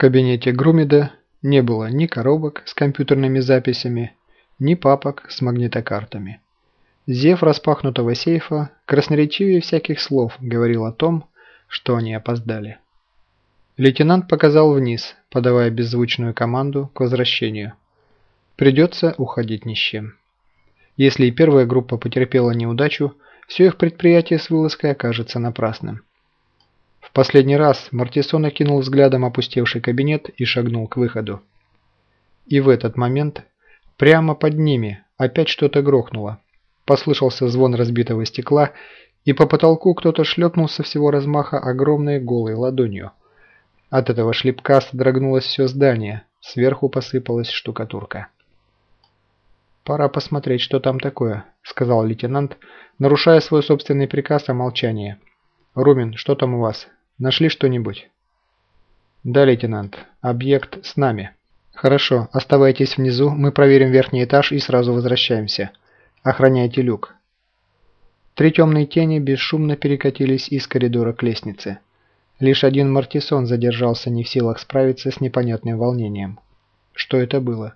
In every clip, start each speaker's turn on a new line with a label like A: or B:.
A: кабинете Грумида не было ни коробок с компьютерными записями, ни папок с магнитокартами. Зев распахнутого сейфа красноречивее всяких слов говорил о том, что они опоздали. Лейтенант показал вниз, подавая беззвучную команду к возвращению. Придется уходить ни с чем. Если и первая группа потерпела неудачу, все их предприятие с вылазкой окажется напрасным. В последний раз Мартисон окинул взглядом опустевший кабинет и шагнул к выходу. И в этот момент прямо под ними опять что-то грохнуло. Послышался звон разбитого стекла, и по потолку кто-то шлепнул со всего размаха огромной голой ладонью. От этого шлепка содрогнулось все здание, сверху посыпалась штукатурка. «Пора посмотреть, что там такое», — сказал лейтенант, нарушая свой собственный приказ о молчании. «Румин, что там у вас? Нашли что-нибудь?» «Да, лейтенант. Объект с нами». «Хорошо. Оставайтесь внизу, мы проверим верхний этаж и сразу возвращаемся. Охраняйте люк». Три темные тени бесшумно перекатились из коридора к лестнице. Лишь один Мартисон задержался не в силах справиться с непонятным волнением. Что это было?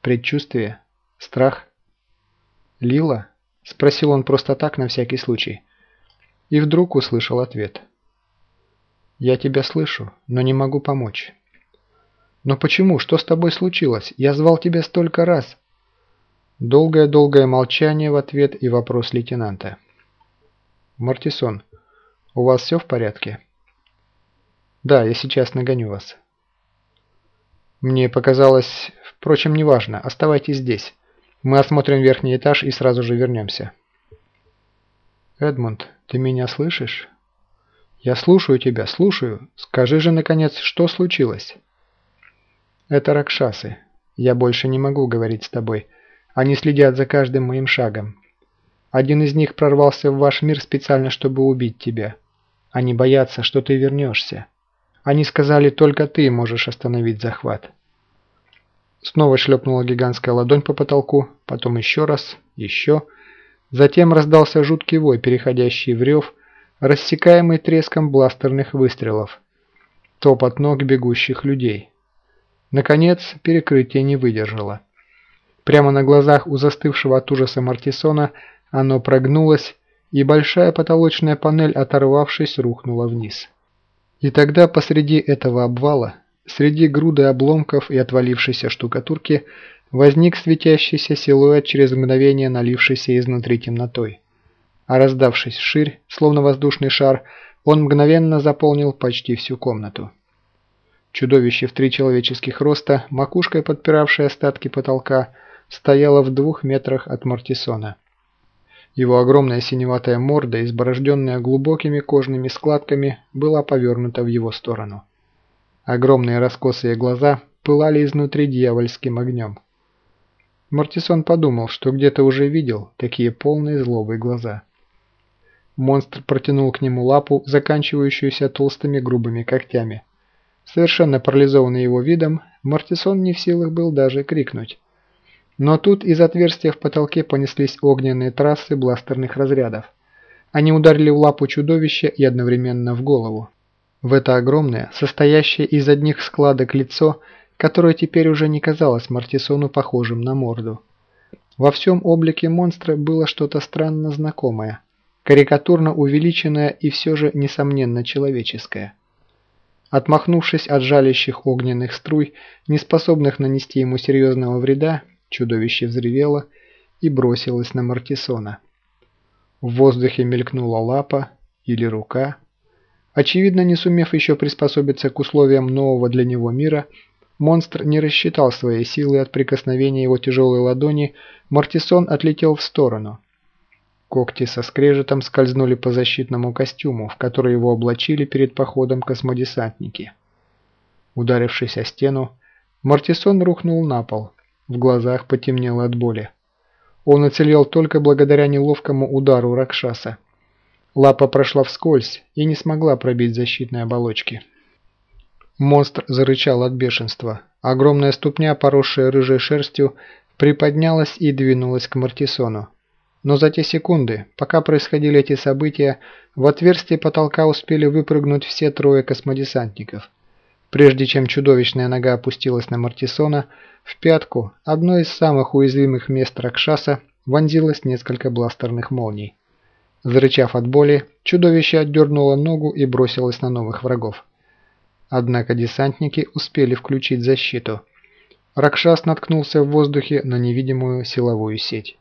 A: Предчувствие? Страх? Лила? Спросил он просто так, на всякий случай. И вдруг услышал ответ. Я тебя слышу, но не могу помочь. Но почему? Что с тобой случилось? Я звал тебя столько раз. Долгое-долгое молчание в ответ и вопрос лейтенанта. Мартисон, у вас все в порядке? Да, я сейчас нагоню вас. Мне показалось... Впрочем, неважно. Оставайтесь здесь. Мы осмотрим верхний этаж и сразу же вернемся. Эдмунд, ты меня слышишь? «Я слушаю тебя, слушаю. Скажи же, наконец, что случилось?» «Это Ракшасы. Я больше не могу говорить с тобой. Они следят за каждым моим шагом. Один из них прорвался в ваш мир специально, чтобы убить тебя. Они боятся, что ты вернешься. Они сказали, только ты можешь остановить захват». Снова шлепнула гигантская ладонь по потолку, потом еще раз, еще. Затем раздался жуткий вой, переходящий в рев, рассекаемый треском бластерных выстрелов, топот ног бегущих людей. Наконец, перекрытие не выдержало. Прямо на глазах у застывшего от ужаса Мартисона оно прогнулось, и большая потолочная панель, оторвавшись, рухнула вниз. И тогда посреди этого обвала, среди груды обломков и отвалившейся штукатурки, возник светящийся силуэт через мгновение налившийся изнутри темнотой а раздавшись вширь, словно воздушный шар, он мгновенно заполнил почти всю комнату. Чудовище в три человеческих роста, макушкой подпиравшее остатки потолка, стояло в двух метрах от Мартисона. Его огромная синеватая морда, изборожденная глубокими кожными складками, была повернута в его сторону. Огромные раскосые глаза пылали изнутри дьявольским огнем. Мартисон подумал, что где-то уже видел такие полные злобы глаза. Монстр протянул к нему лапу, заканчивающуюся толстыми грубыми когтями. Совершенно парализованный его видом, Мартисон не в силах был даже крикнуть. Но тут из отверстия в потолке понеслись огненные трассы бластерных разрядов. Они ударили в лапу чудовища и одновременно в голову. В это огромное, состоящее из одних складок лицо, которое теперь уже не казалось Мартисону похожим на морду. Во всем облике монстра было что-то странно знакомое – карикатурно увеличенное и все же, несомненно, человеческое. Отмахнувшись от жалящих огненных струй, не способных нанести ему серьезного вреда, чудовище взревело и бросилось на Мартисона. В воздухе мелькнула лапа или рука. Очевидно, не сумев еще приспособиться к условиям нового для него мира, монстр не рассчитал своей силы от прикосновения его тяжелой ладони, Мартисон отлетел в сторону – Когти со скрежетом скользнули по защитному костюму, в который его облачили перед походом космодесантники. Ударившись о стену, Мартисон рухнул на пол, в глазах потемнело от боли. Он оцелел только благодаря неловкому удару Ракшаса. Лапа прошла вскользь и не смогла пробить защитной оболочки. Монстр зарычал от бешенства. Огромная ступня, поросшая рыжей шерстью, приподнялась и двинулась к Мартисону. Но за те секунды, пока происходили эти события, в отверстие потолка успели выпрыгнуть все трое космодесантников. Прежде чем чудовищная нога опустилась на Мартисона, в пятку, одно из самых уязвимых мест Ракшаса, вонзилось несколько бластерных молний. Зарычав от боли, чудовище отдернуло ногу и бросилось на новых врагов. Однако десантники успели включить защиту. Ракшас наткнулся в воздухе на невидимую силовую сеть.